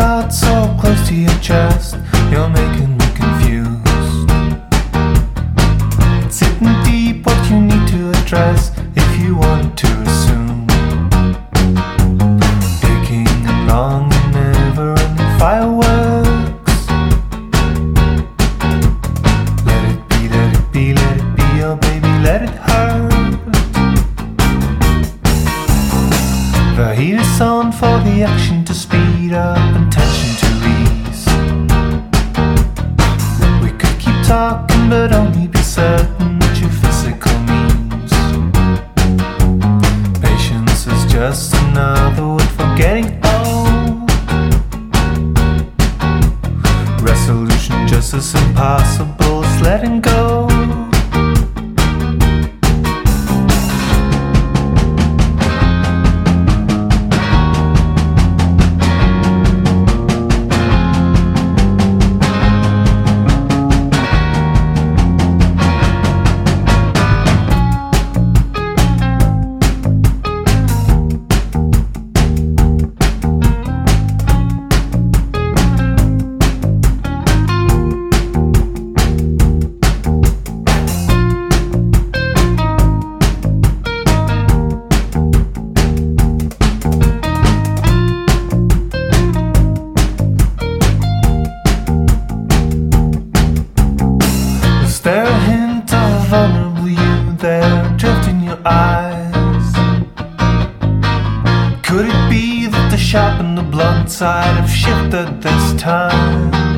Keep so close to your chest, you're making me confused. Sitting deep what you need to address The heat is on for the action to speed up and tension to ease. We could keep talking, but only be certain that your physical means. Patience is just another word for getting old. Resolution just as impossible as letting go. That the blunt side have shifted this time?